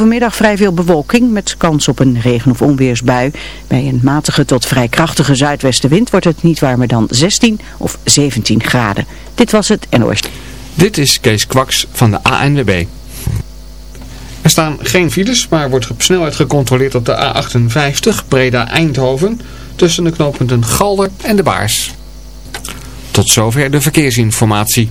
vanmiddag vrij veel bewolking met kans op een regen- of onweersbui. Bij een matige tot vrij krachtige zuidwestenwind wordt het niet warmer dan 16 of 17 graden. Dit was het NOS. Dit is Kees Kwaks van de ANWB. Er staan geen files, maar wordt op snelheid gecontroleerd op de A58 Breda-Eindhoven tussen de knooppunten Galder en de Baars. Tot zover de verkeersinformatie.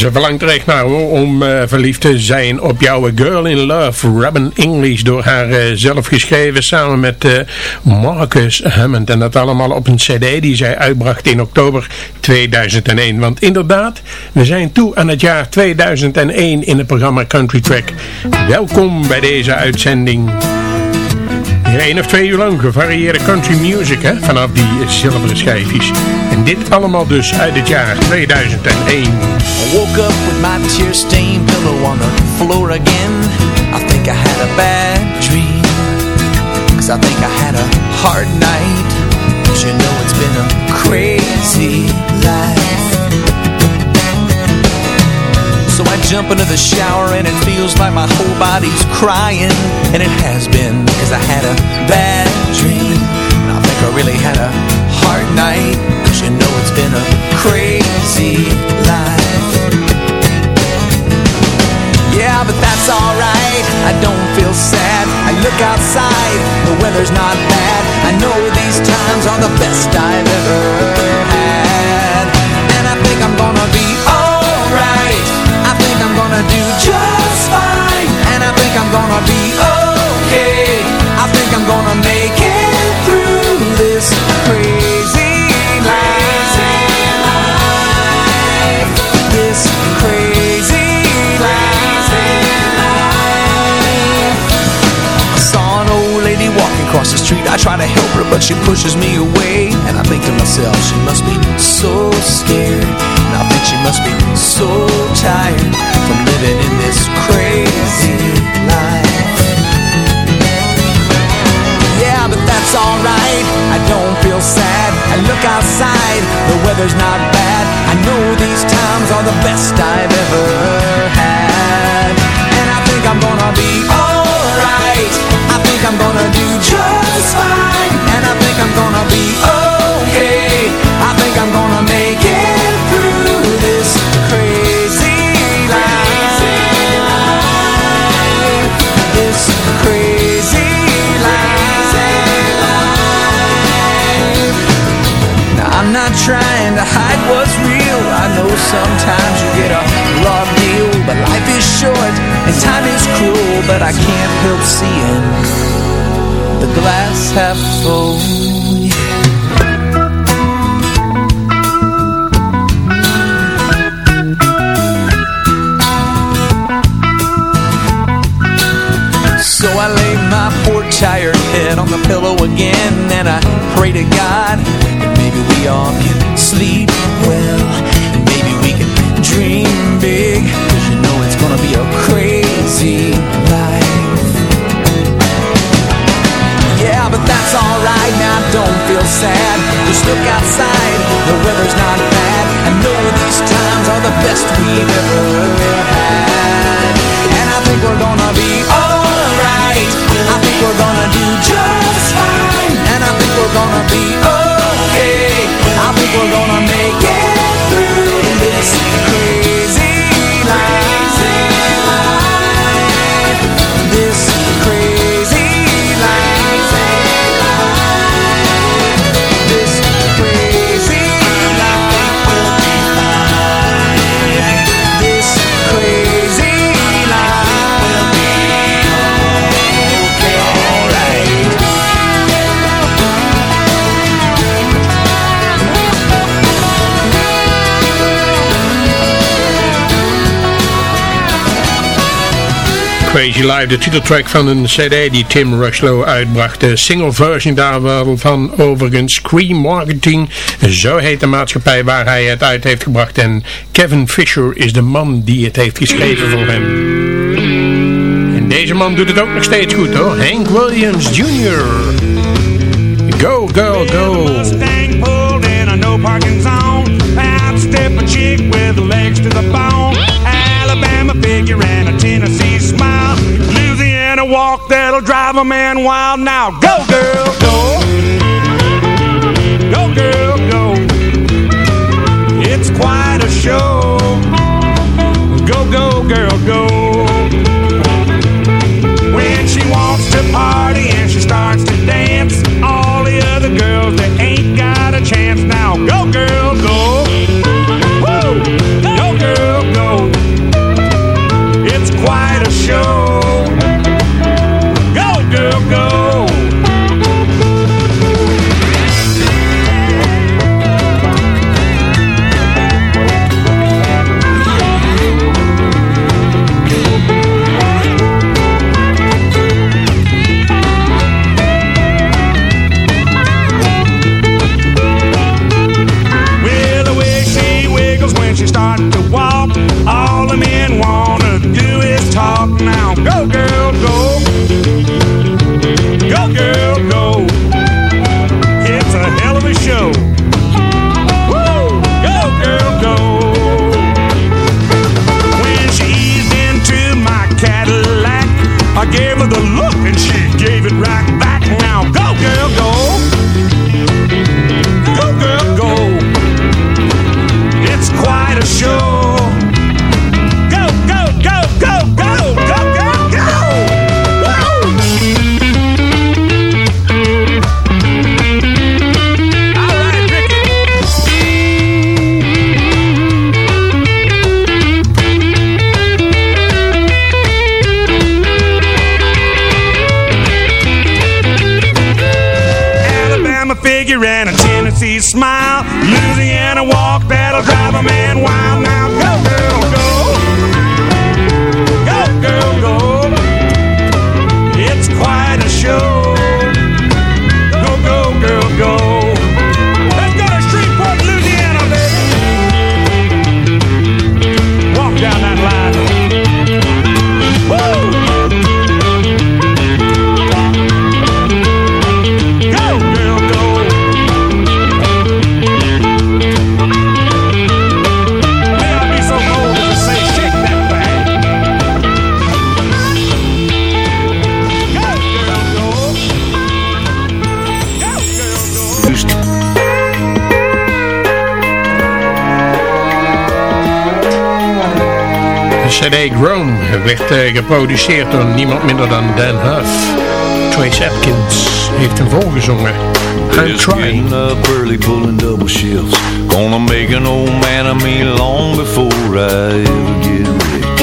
Ze verlangt er echt naar hoor, om uh, verliefd te zijn op jouw Girl in Love, Robin English, door haar uh, zelf geschreven samen met uh, Marcus Hammond. En dat allemaal op een cd die zij uitbracht in oktober 2001. Want inderdaad, we zijn toe aan het jaar 2001 in het programma Country Track. Welkom bij deze uitzending. Één of twee uur lang gevarieerde country music hè, vanaf die zilveren schijfjes. En dit allemaal dus uit het jaar 2001. I woke up with my tear-stained pillow on the floor again. I think I had a bad dream. Cause I think I had a hard night. Cause you know it's been a crazy life. So I jump into the shower and it feels like my whole body's crying. And it has been because I had a bad dream. And I think I really had a hard night. Cause you know it's been a crazy life. Yeah, but that's alright, I don't feel sad. I look outside, the weather's not bad. I know these times are the best I've ever just fine. And I think I'm gonna be okay. I think I'm gonna make it through this crazy life. This crazy life. I saw an old lady walking across the street. I try to help her but she pushes me away. And I think to myself she must be so scared weather's not bad. I know these times are the best I've ever had. And I think I'm gonna be alright. I think I'm gonna do just fine. And I think I'm gonna be okay. I think I'm gonna make it through this crazy life. This crazy life. I'm not trying hide what's real. I know sometimes you get a raw deal But life is short and time is cruel But I can't help seeing the glass half full. So I lay my poor tired head on the pillow again And I pray to God that maybe we all can sleep the weather's not bad. I know these times are the best we've ever had. And I think we're gonna be alright. I think we're gonna do just fine. And I think we're gonna be okay. I think we're gonna make Crazy Life, de titeltrack van een cd die Tim Rushlow uitbracht. De single version daarvan overigens Scream Marketing, zo heet de maatschappij waar hij het uit heeft gebracht. En Kevin Fisher is de man die het heeft geschreven voor hem. En deze man doet het ook nog steeds goed hoor, Hank Williams Jr. Go, go, go. That'll drive a man wild. Now go, girl, go. you start to walk. CD Grown werd eh, geproduceerd door niemand minder dan Dan Huff. Trace Atkins heeft hem voorgezongen. I'm trying. up early, pulling double shifts. Gonna make an old man of me long before I ever get rich.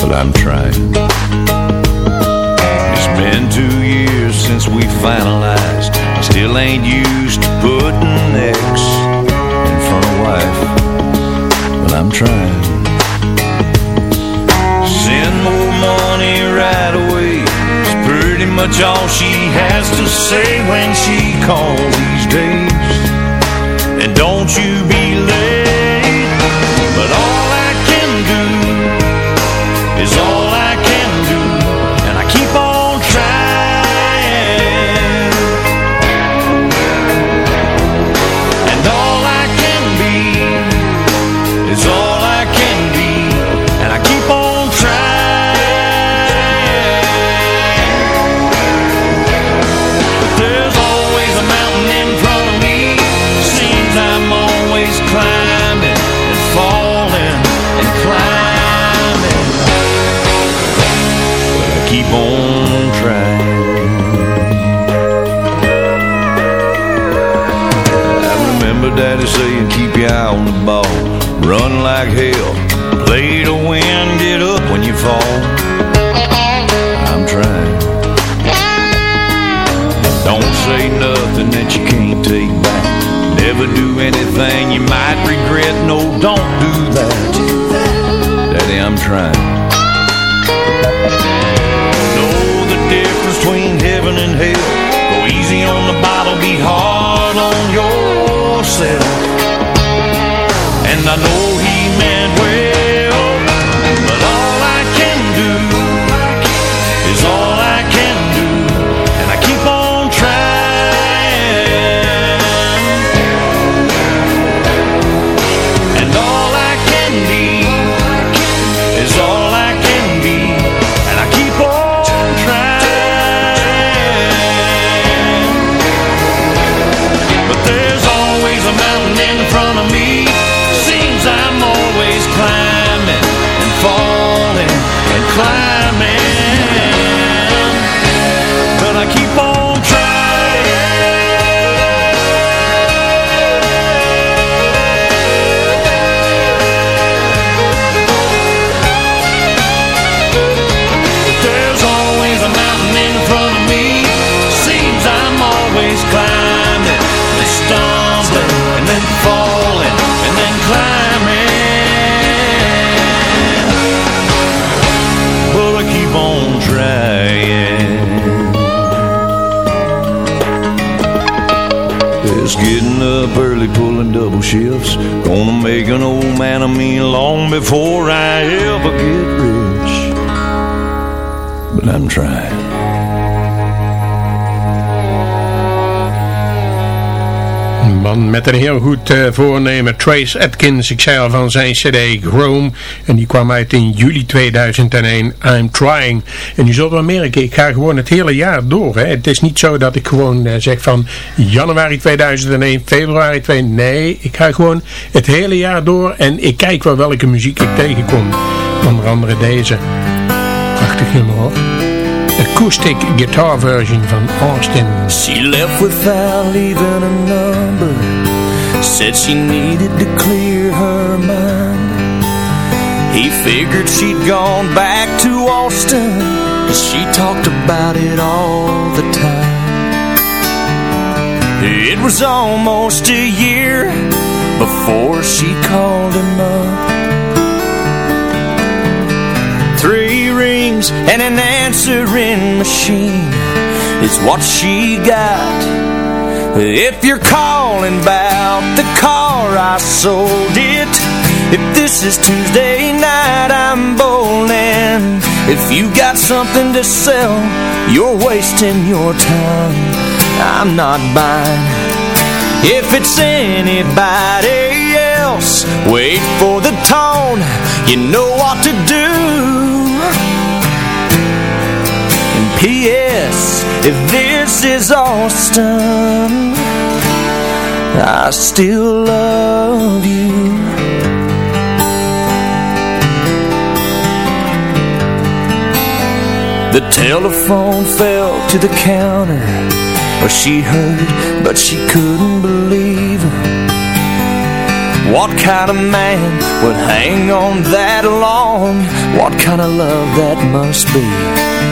But I'm trying. It's been two years since we finalized. I still ain't used to putting X in front of wife. But I'm trying. Right away. It's pretty much all she has to say when she calls these days. And don't you be late. But all I can do is all on the ball. Run like hell. Play to win. Get up when you fall. I'm trying. Don't say nothing that you can't take back. Never do anything you might regret. No, don't do that. Daddy, I'm trying. Know the difference between heaven and hell. Go easy on the bottle, be hard on yourself. Met een heel goed uh, voornemen, Trace Atkins. Ik zei al van zijn cd Chrome. En die kwam uit in juli 2001, I'm Trying. En je zult wel merken, ik ga gewoon het hele jaar door. Hè. Het is niet zo dat ik gewoon uh, zeg van januari 2001, februari 2001. Nee, ik ga gewoon het hele jaar door. En ik kijk wel welke muziek ik tegenkom. Onder andere deze. Prachtig nummer hoor. acoustic guitar version van Austin. She left without leaving a number. Said she needed to clear her mind. He figured she'd gone back to Austin. She talked about it all the time. It was almost a year before she called him up. Three rings and an answering machine is what she got. If you're calling about the car, I sold it. If this is Tuesday night, I'm bowling. If you got something to sell, you're wasting your time. I'm not buying. If it's anybody else, wait for the tone. You know what to do. P.S. If this is Austin, I still love you. The telephone fell to the counter where she heard, but she couldn't believe What kind of man would hang on that long? What kind of love that must be?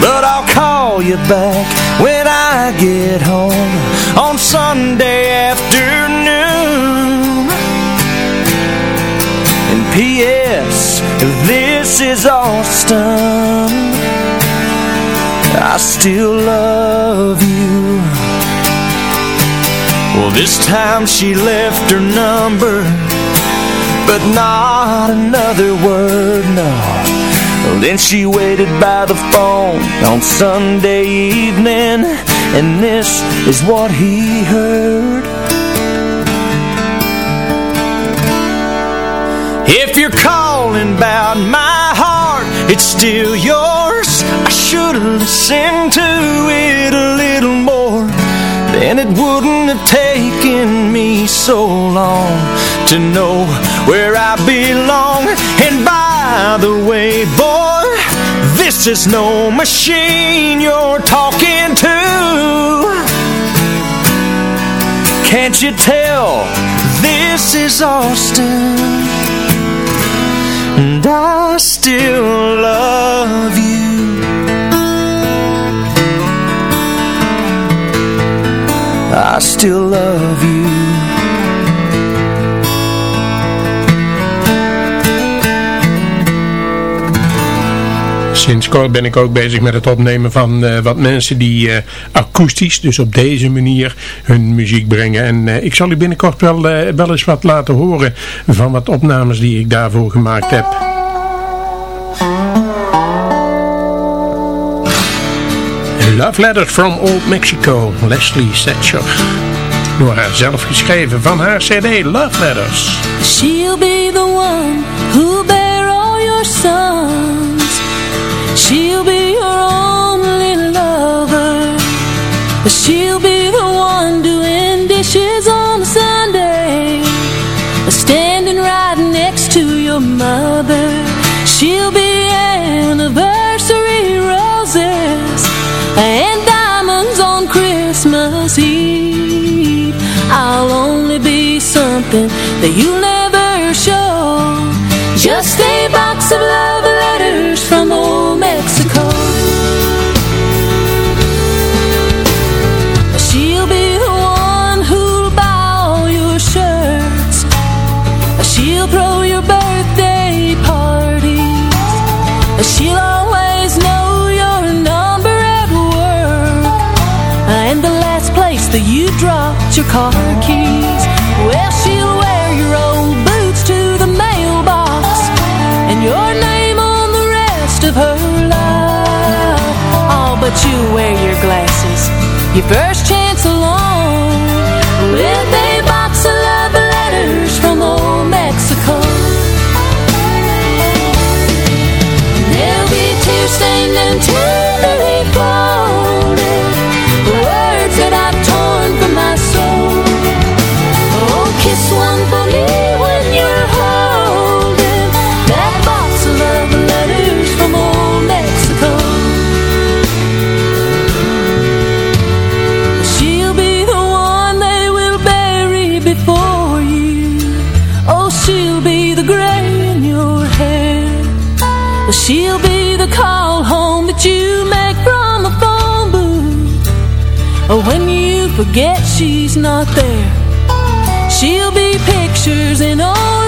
But I'll call you back when I get home on Sunday afternoon. And P.S. This is Austin. I still love you. Well, this time she left her number, but not another word, no. Then she waited by the phone on Sunday evening. And this is what he heard. If you're calling about my heart It's still yours. I should've listened to it a little more Then it wouldn't have taken me so long To know where I belong. And by the way, boy. This is no machine you're talking to. Can't you tell this is Austin? And I still love you. I still love you Sinds kort ben ik ook bezig met het opnemen van uh, wat mensen die uh, akoestisch, dus op deze manier, hun muziek brengen. En uh, ik zal u binnenkort wel, wel eens wat laten horen van wat opnames die ik daarvoor gemaakt heb. Love Letters from Old Mexico, Leslie Setcher. Door haar zelf geschreven van haar cd Love Letters. She'll be the one who bear all your sons. She'll be your only lover. She'll be the one doing dishes on Sunday. Standing right next to your mother. She'll be anniversary roses And diamonds on Christmas Eve. I'll only be something that you'll never show. Just a box of love Your first She'll be the call home that you make from a phone booth. Oh, when you forget she's not there. She'll be pictures in all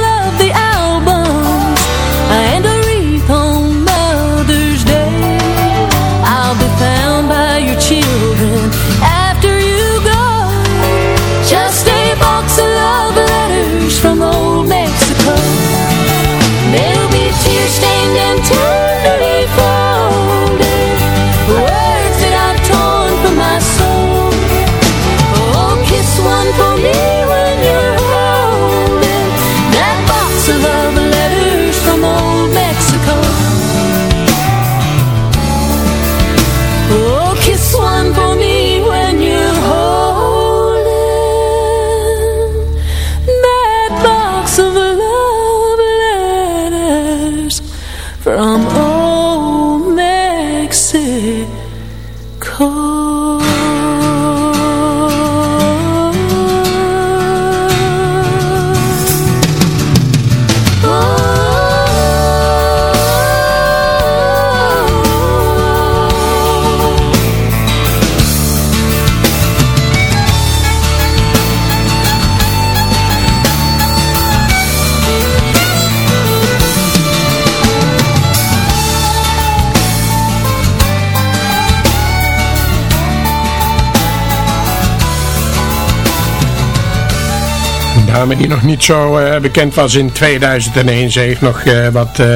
dame die nog niet zo eh, bekend was in 2001. Ze heeft nog eh, wat eh,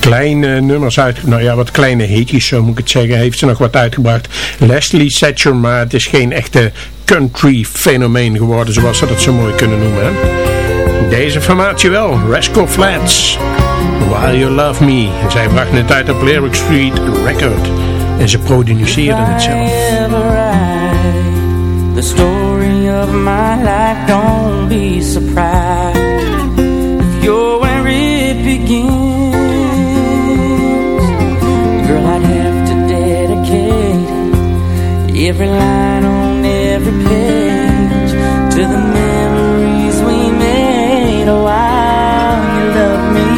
kleine nummers uit, nou ja, wat kleine hitjes, zo moet ik het zeggen, heeft ze nog wat uitgebracht. Leslie Satcher, maar het is geen echte country fenomeen geworden, zoals ze dat zo mooi kunnen noemen. Hè? Deze formatie wel, Rascal Flats, While You Love Me. En zij brachten het uit op Lyric Street Record. En ze produceerden het zelf. the story of my life, don't be surprised if you're where it begins. Girl, I'd have to dedicate every line on every page to the memories we made oh, while you loved me.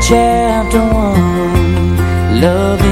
Chapter one, love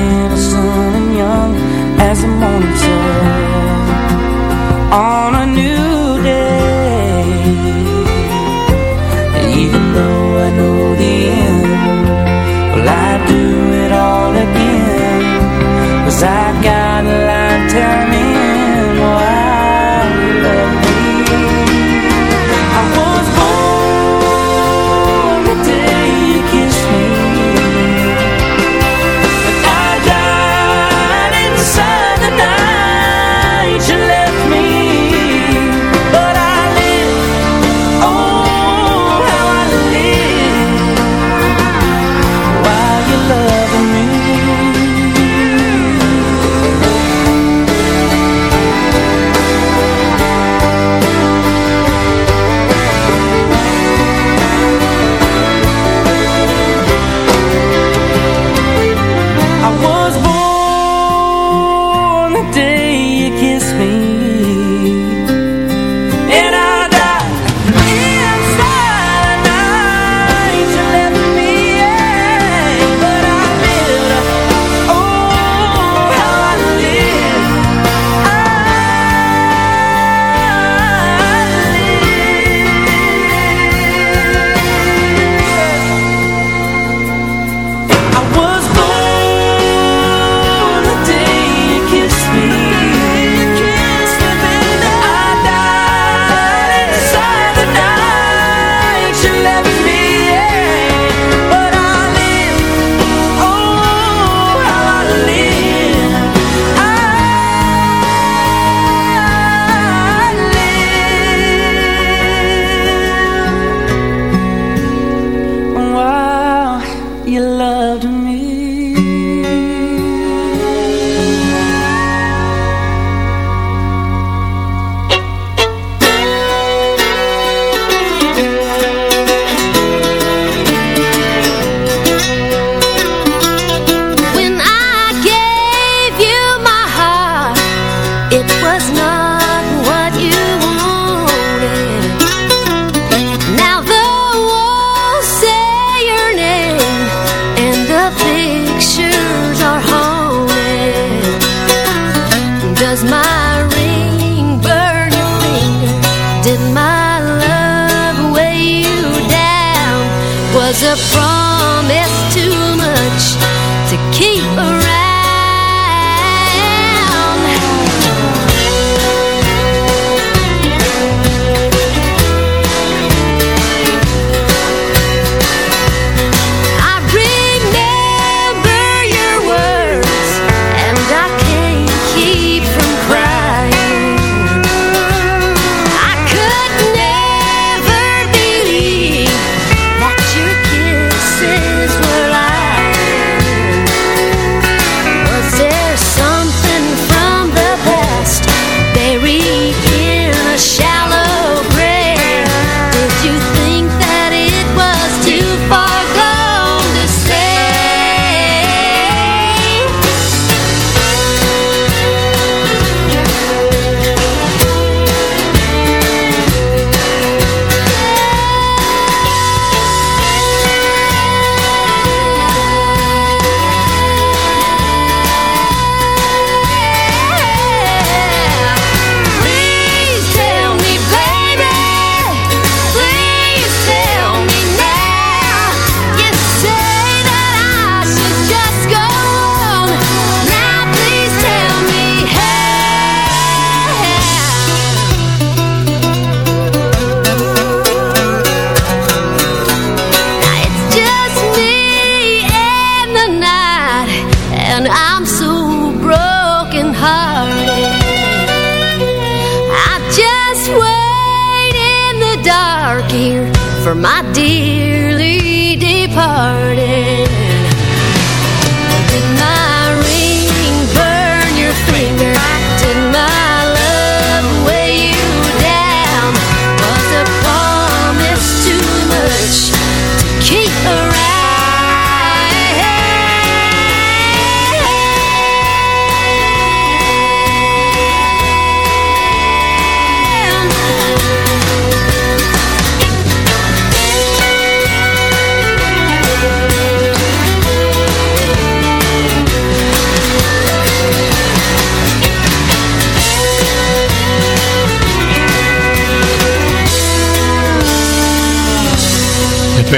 for my dearly departed.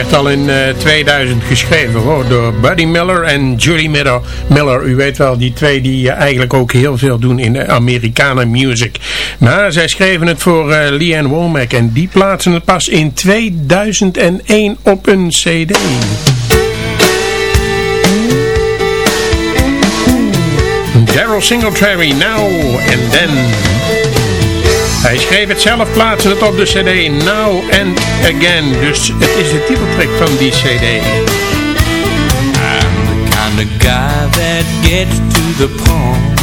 Werd al in eh, 2000 geschreven hoor, door Buddy Miller en Julie Miller. Miller. U weet wel, die twee die eh, eigenlijk ook heel veel doen in de Amerikanen music. Maar zij schreven het voor eh Leanne Womack en die plaatsen het pas in 2001 op een cd. Daryl Singletary, Now and Then. Hij schreef het zelf, plaatste het op de cd Now and Again. Dus het is de titeltrack van die cd. I'm the kind of guy that gets to the point.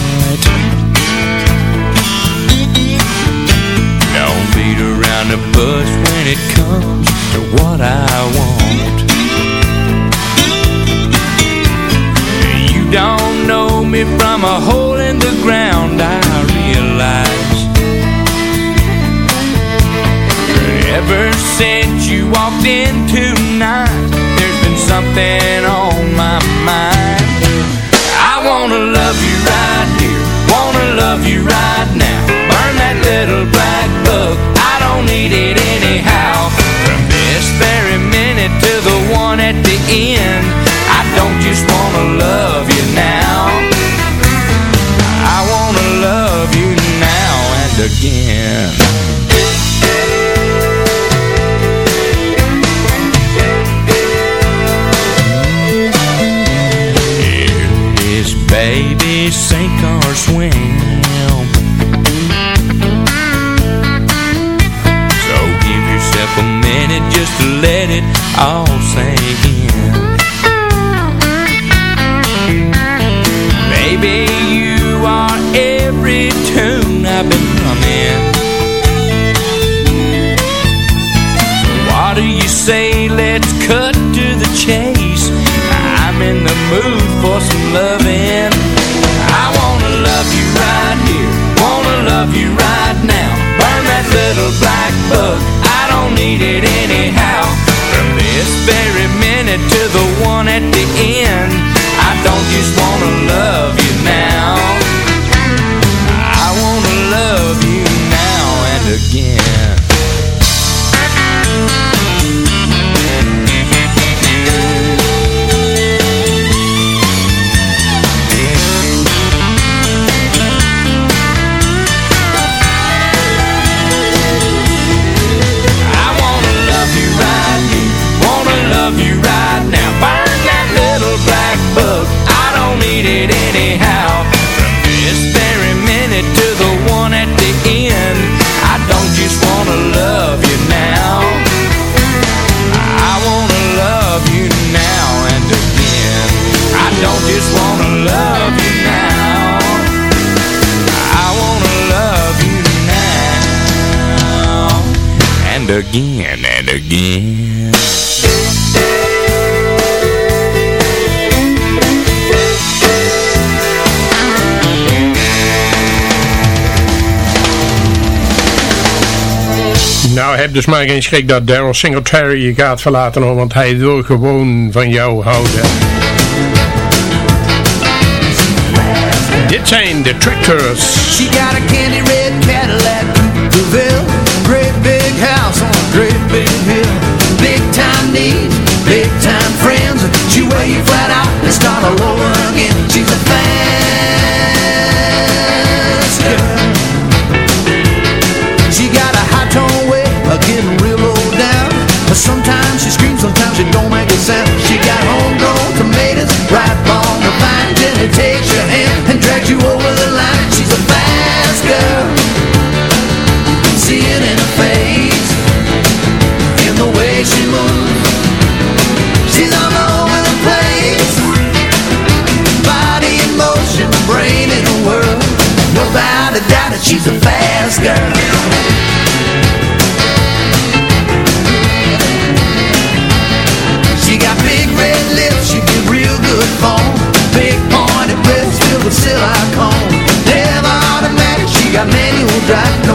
Don't beat around the bush when it comes to what I want. You don't know me from a hole in the ground, I realize. Ever since you walked in tonight, there's been something on my mind. I wanna love you right here, wanna love you right now. Burn that little black book, I don't need it anyhow. From this very minute to the one at the end, I don't just wanna love you now. I wanna love you now and again. Let it all sink in Baby you are every tune I've been humming what do you say let's cut to the chase I'm in the mood for some loving. I wanna love you right here, wanna love you right now. Burn that little black book, I don't need it anyhow. This very minute to the one at the end, I don't just wanna love you now. I wanna love you now and again. And again and again. Nou, heb dus maar geen schrik dat Daryl Singletary je gaat verlaten hoor, want hij wil gewoon van jou houden. Dit zijn de Tractors. She got a candy red Cadillac Great big house on a great big hill. Big time needs, big time friends. She wear you flat out and start all over again. She's a fast girl. She got a high tone way of getting real low down. But sometimes she screams, sometimes she don't make a sound with silicone Never automatic, she got manual drive Know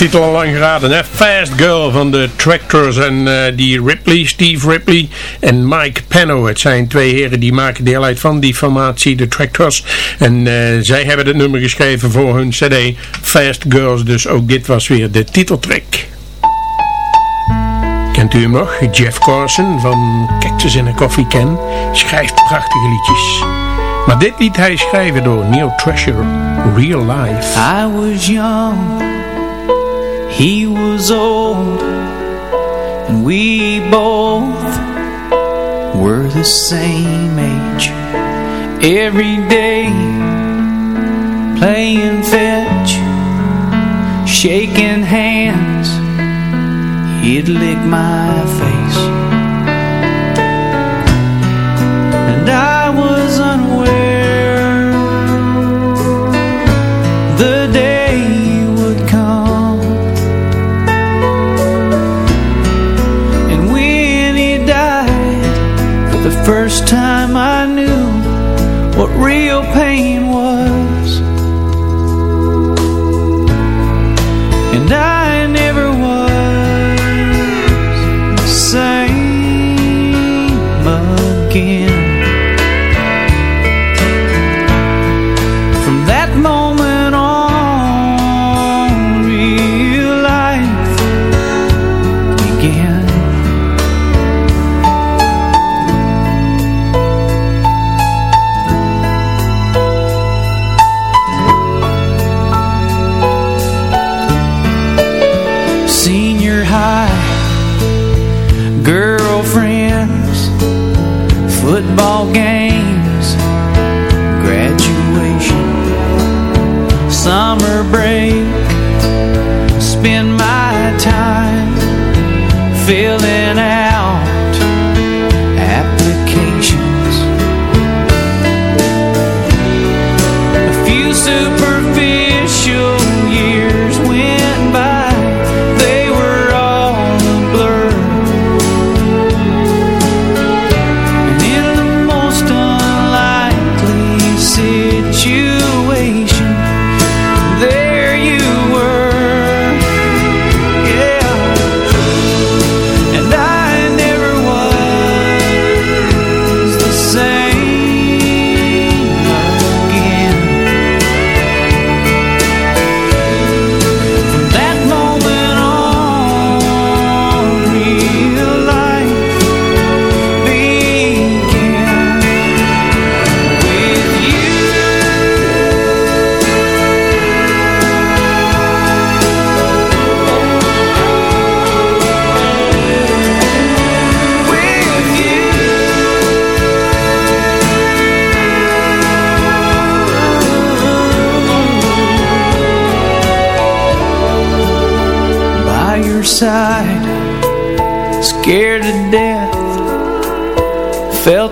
titel al lang geraden, hè? Fast Girl van de Tractors en eh, die Ripley, Steve Ripley en Mike Pano. Het zijn twee heren die maken deel uit van die formatie, de Tractors. En eh, zij hebben het nummer geschreven voor hun cd Fast Girls, dus ook dit was weer de titeltrack. Kent u hem nog? Jeff Carson van Cactus in a Coffee Can schrijft prachtige liedjes. Maar dit liet hij schrijven door Neil Treasure, Real Life. I was young, he was old, and we both were the same age. Every day, playing fetch, shaking hands, he'd lick my face. First time I knew What real pain was. And I never was the same again feeling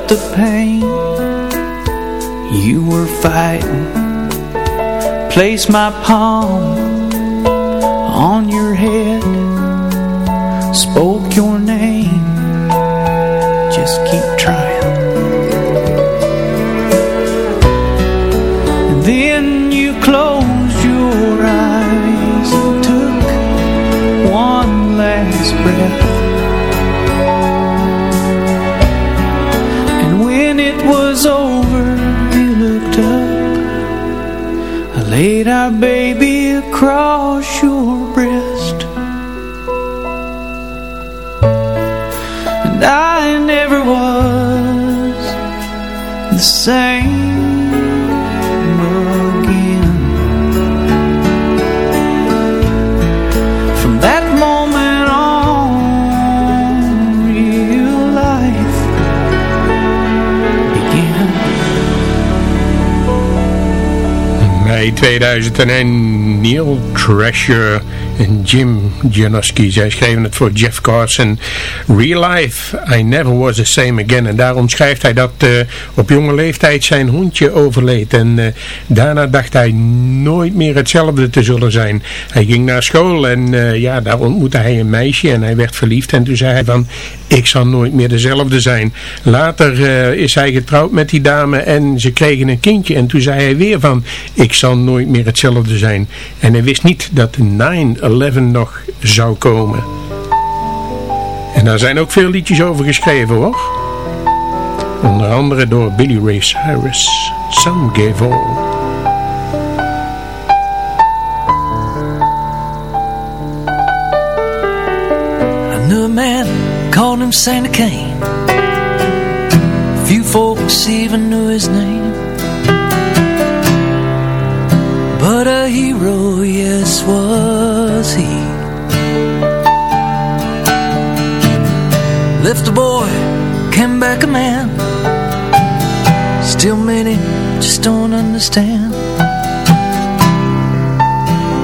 the pain You were fighting. Place my palm laid our baby across your breast 2000 Neil Treasure en Jim Janoski. Zij schreven het voor Jeff Carson. Real Life, I Never Was The Same Again. En daarom schrijft hij dat eh, op jonge leeftijd zijn hondje overleed. En eh, daarna dacht hij nooit meer hetzelfde te zullen zijn. Hij ging naar school en eh, ja, daar ontmoette hij een meisje en hij werd verliefd. En toen zei hij van, ik zal nooit meer dezelfde zijn. Later is hij getrouwd met die dame en ze kregen een kindje. En toen zei hij weer van, ik zal nooit meer hetzelfde zijn. En hij wist niet dat 9-11 nog zou komen. En daar zijn ook veel liedjes over geschreven hoor. Onder andere door Billy Ray Cyrus. Some Gave All. Called him Santa Cain. Few folks even knew his name. But a hero, yes, was he. Left a boy, came back a man. Still many just don't understand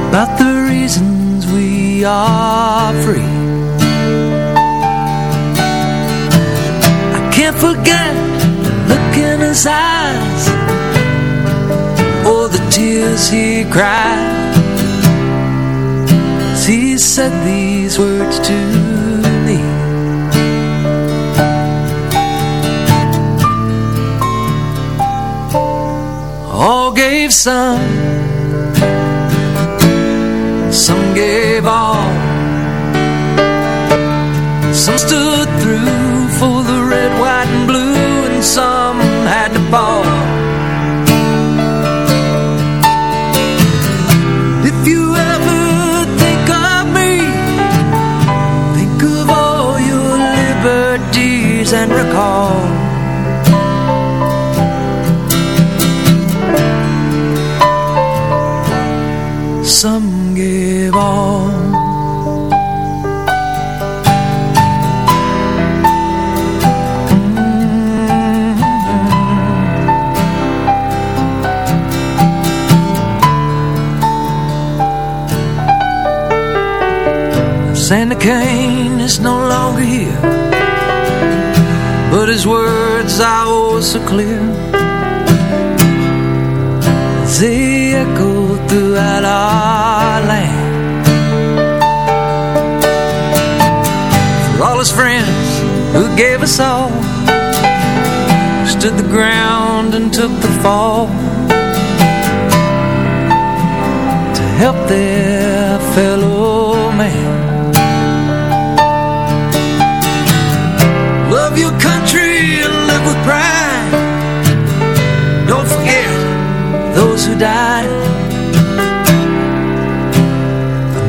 about the reasons we are free. I can't forget the look in his eyes tears he cried as he said these words to me. All gave some, some gave all. Some stood through for the red, white, and blue, and some Kane is no longer here But his words are oh so clear. They echo throughout our land. For all his friends who gave us all Stood the ground and took the fall. To help their fellow man those who died.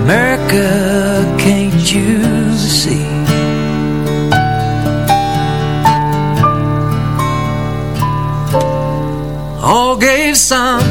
America, can't you see? All gave some,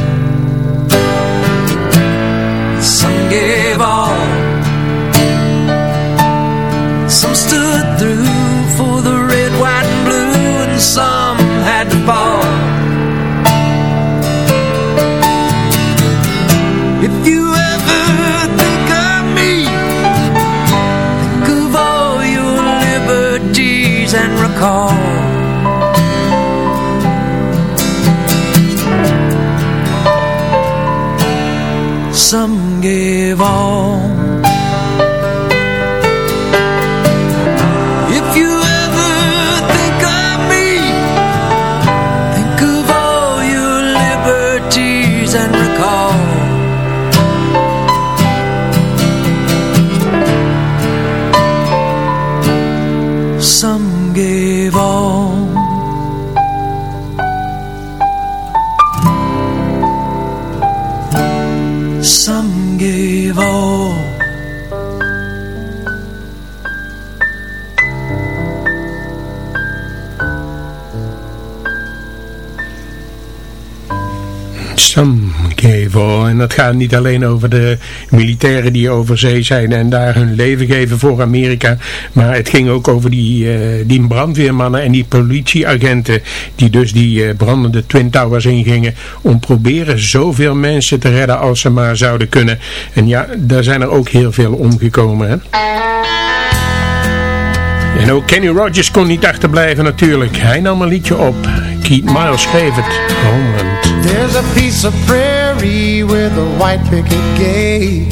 dat gaat niet alleen over de militairen die over zee zijn en daar hun leven geven voor Amerika. Maar het ging ook over die, eh, die brandweermannen en die politieagenten die dus die eh, brandende Twin Towers ingingen om proberen zoveel mensen te redden als ze maar zouden kunnen. En ja, daar zijn er ook heel veel omgekomen. Hè? En ook Kenny Rogers kon niet achterblijven natuurlijk. Hij nam een liedje op. Keith Miles schreef het. Homeland. There's a piece of prairie with a white picket gate.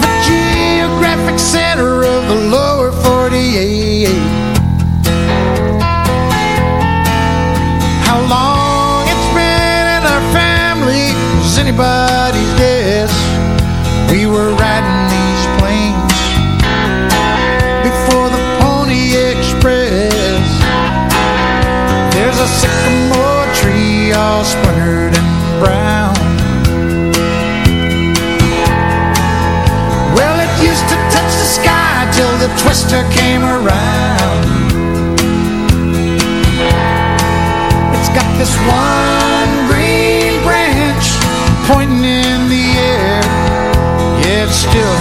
The geographic center of the lower 48. How long it's been in our family is anybody's guess. Twister came around. It's got this one green branch pointing in the air. Yeah, it's still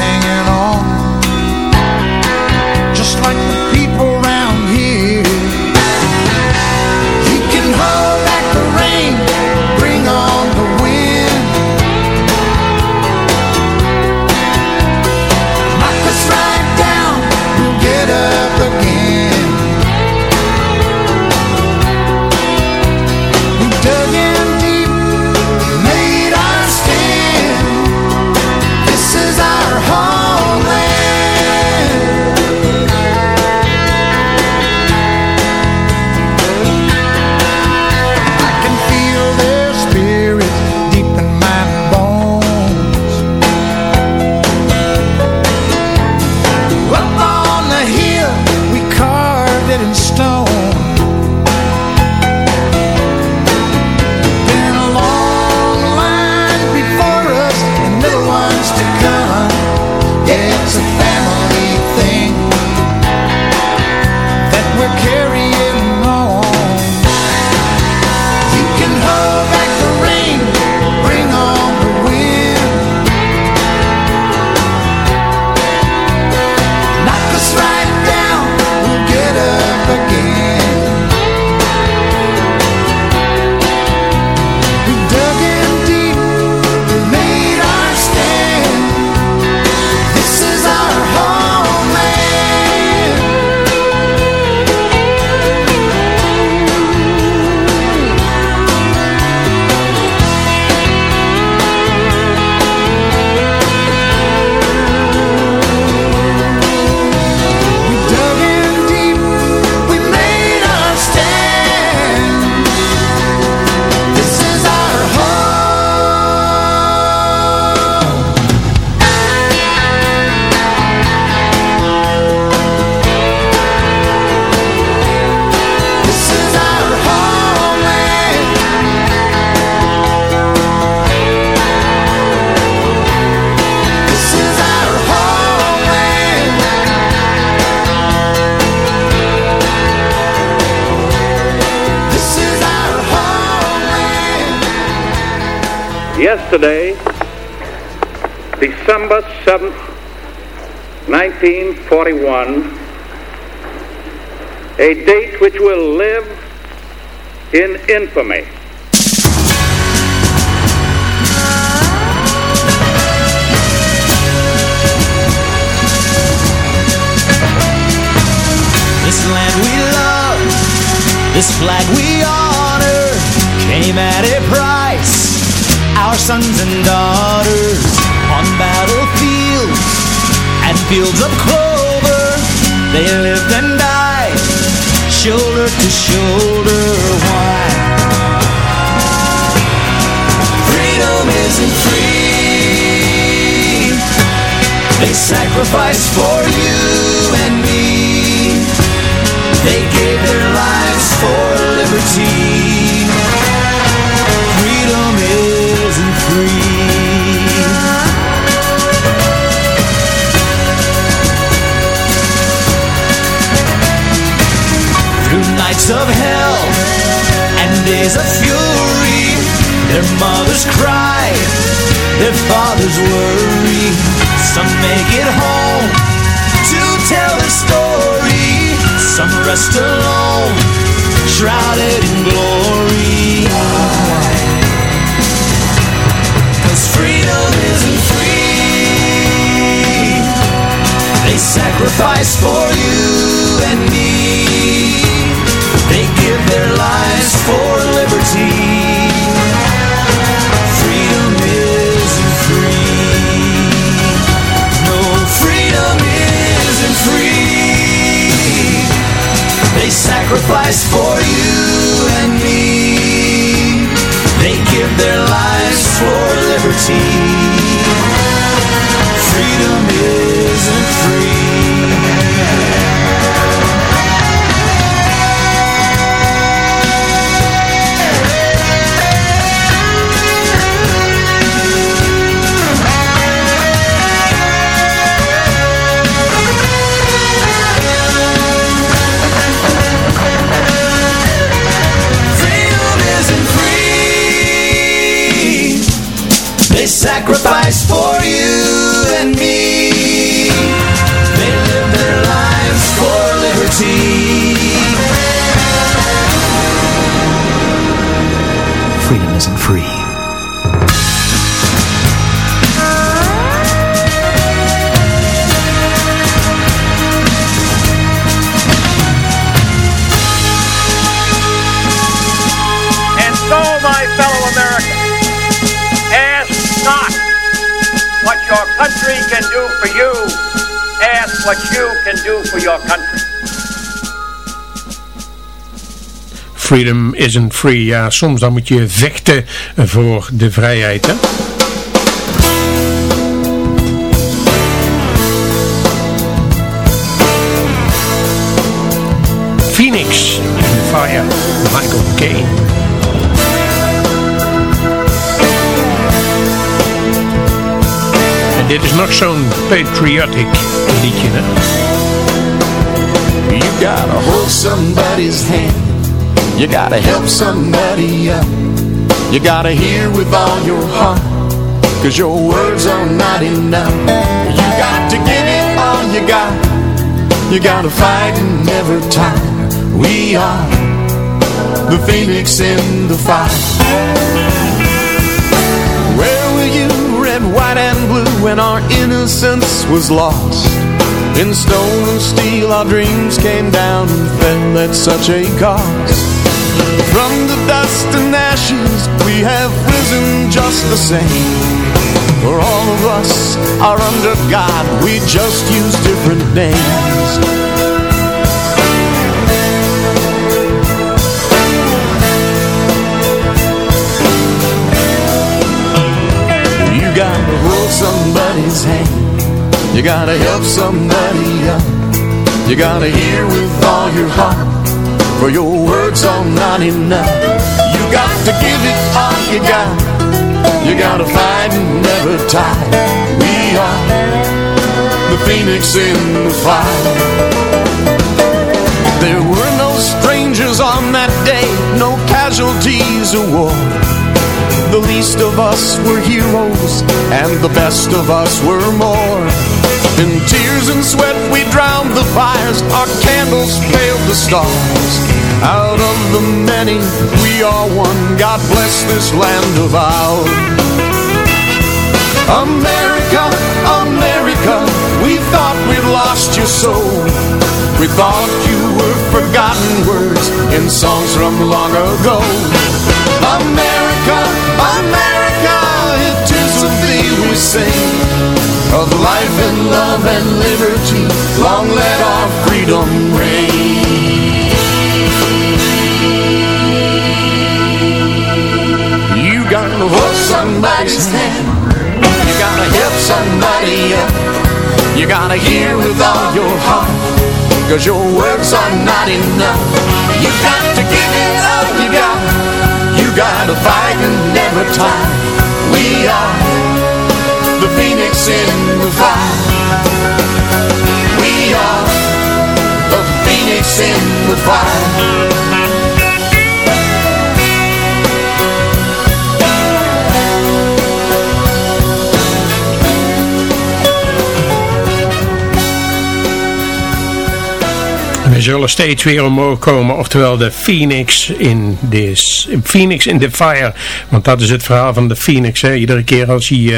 41, a date which will live in infamy. This land we love, this flag we honor, came at a price. Our sons and daughters on battlefields and fields of clover they lived and died, shoulder to shoulder. Why? Freedom isn't free. They sacrificed for you and me. They gave their lives for liberty. Of hell and days of fury, their mothers cry, their fathers worry. Some make it home to tell their story. Some rest alone, shrouded in glory. Cause freedom isn't free. They sacrifice for you and me. Their lives for liberty. Freedom isn't free. No, freedom isn't free. They sacrifice for you and me. They give their lives for liberty. Freedom isn't free. Freedom isn't free. Ja, soms dan moet je vechten voor de vrijheid? Phoenix in Fire, Michael Caine. En dit is nog zo'n patriotic liedje? You gotta hold somebody's hand. You gotta help somebody up. You gotta hear with all your heart. Cause your words are not enough. You got to give it all you got. You gotta fight and never tire. We are the phoenix in the fire. Where were you, red, white, and blue, when our innocence was lost? In stone and steel our dreams came down and fell at such a cost. From the dust and ashes we have risen just the same. For all of us are under God, we just use different names. You gotta hold somebody's hand. You gotta help somebody up. You gotta hear with all your heart. For your words are not enough. You got to give it all you got. You gotta fight and never tire. We are the phoenix in the fire. There were no strangers on that day, no casualties of war. The least of us were heroes, and the best of us were more. In tears and sweat we drowned the fires, our candles paled the stars. Out of the many, we are one. God bless this land of ours. America, America, we thought we'd lost your soul. We thought you were forgotten. forgotten words in songs from long ago. America, America, it is of thee we sing. Of life and love and liberty, long let our freedom reign. You gotta hold somebody's hand. You gotta help somebody up. You gotta hear with all your heart. Cause your words are not enough. You got to give it all you got. You gotta fight and never tire. We are phoenix in the fire. We are the phoenix in the fire. Zullen steeds weer omhoog komen, oftewel de Phoenix in, this, Phoenix in the Fire. Want dat is het verhaal van de Phoenix. Hè. Iedere keer als hij uh,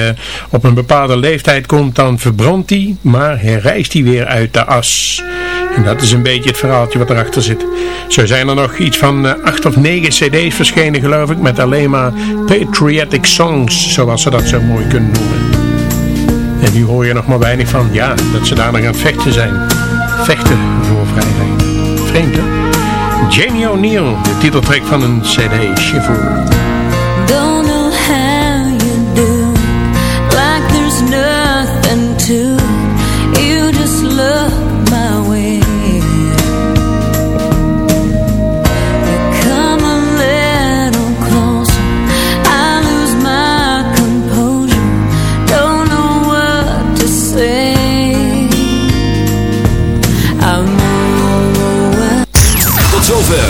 op een bepaalde leeftijd komt, dan verbrandt hij, maar hij rijst hij weer uit de as. En dat is een beetje het verhaaltje wat erachter zit. Zo zijn er nog iets van uh, acht of negen cd's verschenen geloof ik, met alleen maar patriotic songs, zoals ze dat zo mooi kunnen noemen. En nu hoor je nog maar weinig van, ja, dat ze daar nog aan het vechten zijn. Vechten voor vrijheid. Jamie O'Neill, de titeltrack van een cd, Shiver.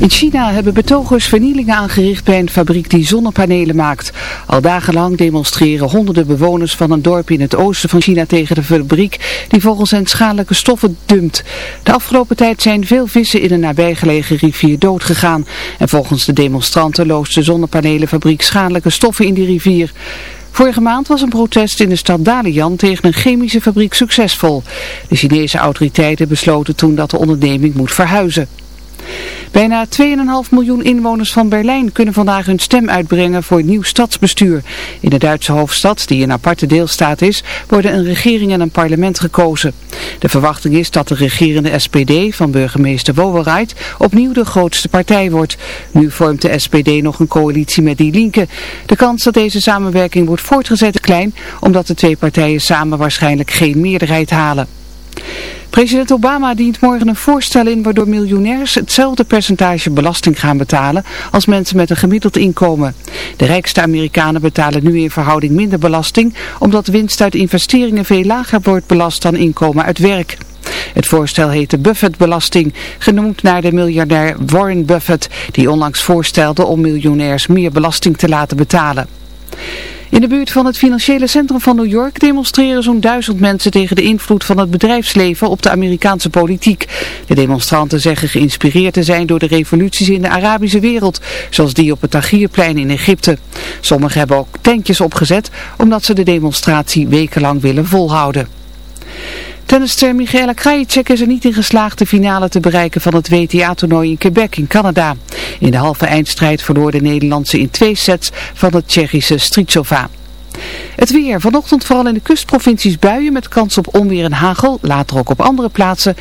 In China hebben betogers vernielingen aangericht bij een fabriek die zonnepanelen maakt. Al dagenlang demonstreren honderden bewoners van een dorp in het oosten van China tegen de fabriek die volgens hen schadelijke stoffen dumpt. De afgelopen tijd zijn veel vissen in een nabijgelegen rivier doodgegaan. En volgens de demonstranten loost de zonnepanelenfabriek schadelijke stoffen in die rivier. Vorige maand was een protest in de stad Dalian tegen een chemische fabriek succesvol. De Chinese autoriteiten besloten toen dat de onderneming moet verhuizen. Bijna 2,5 miljoen inwoners van Berlijn kunnen vandaag hun stem uitbrengen voor nieuw stadsbestuur. In de Duitse hoofdstad, die een aparte deelstaat is, worden een regering en een parlement gekozen. De verwachting is dat de regerende SPD van burgemeester Wowereit opnieuw de grootste partij wordt. Nu vormt de SPD nog een coalitie met Die Linke. De kans dat deze samenwerking wordt voortgezet is klein, omdat de twee partijen samen waarschijnlijk geen meerderheid halen. President Obama dient morgen een voorstel in waardoor miljonairs hetzelfde percentage belasting gaan betalen als mensen met een gemiddeld inkomen. De rijkste Amerikanen betalen nu in verhouding minder belasting omdat winst uit investeringen veel lager wordt belast dan inkomen uit werk. Het voorstel heet de Buffett-belasting, genoemd naar de miljardair Warren Buffett, die onlangs voorstelde om miljonairs meer belasting te laten betalen. In de buurt van het financiële centrum van New York demonstreren zo'n duizend mensen tegen de invloed van het bedrijfsleven op de Amerikaanse politiek. De demonstranten zeggen geïnspireerd te zijn door de revoluties in de Arabische wereld, zoals die op het Tahrirplein in Egypte. Sommigen hebben ook tentjes opgezet, omdat ze de demonstratie wekenlang willen volhouden. Tennister Michaela Krajicek is er niet in geslaagd de finale te bereiken van het WTA-toernooi in Quebec in Canada. In de halve eindstrijd verloor de Nederlandse in twee sets van de Tsjechische Stritsova. Het weer. Vanochtend vooral in de kustprovincies buien met kans op onweer en hagel. Later ook op andere plaatsen.